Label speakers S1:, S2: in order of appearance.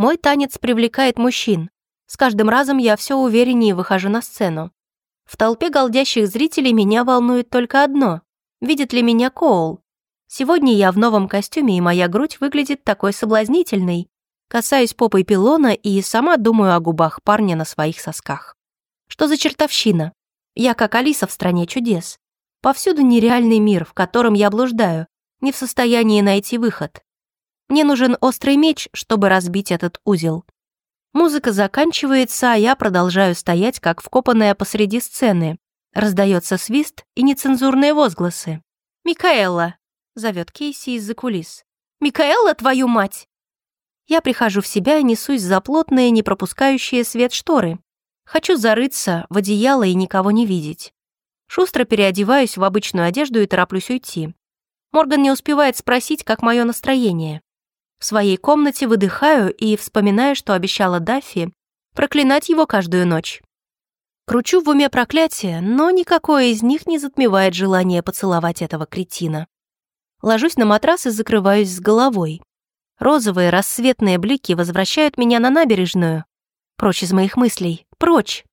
S1: Мой танец привлекает мужчин. С каждым разом я все увереннее выхожу на сцену. В толпе голдящих зрителей меня волнует только одно — видит ли меня Коул. Сегодня я в новом костюме, и моя грудь выглядит такой соблазнительной. Касаюсь попой пилона и сама думаю о губах парня на своих сосках. Что за чертовщина? Я как Алиса в «Стране чудес». Повсюду нереальный мир, в котором я блуждаю, не в состоянии найти выход. Мне нужен острый меч, чтобы разбить этот узел. Музыка заканчивается, а я продолжаю стоять, как вкопанная посреди сцены. Раздается свист и нецензурные возгласы. «Микаэла!» — зовет Кейси из-за кулис. «Микаэла, твою мать!» Я прихожу в себя и несусь за плотные, не пропускающие свет шторы. Хочу зарыться в одеяло и никого не видеть. Шустро переодеваюсь в обычную одежду и тороплюсь уйти. Морган не успевает спросить, как мое настроение. В своей комнате выдыхаю и вспоминаю, что обещала Даффи проклинать его каждую ночь. Кручу в уме проклятие, но никакое из них не затмевает желание поцеловать этого кретина. Ложусь на матрас и закрываюсь с головой. Розовые рассветные блики возвращают меня на набережную. Прочь из моих мыслей, прочь.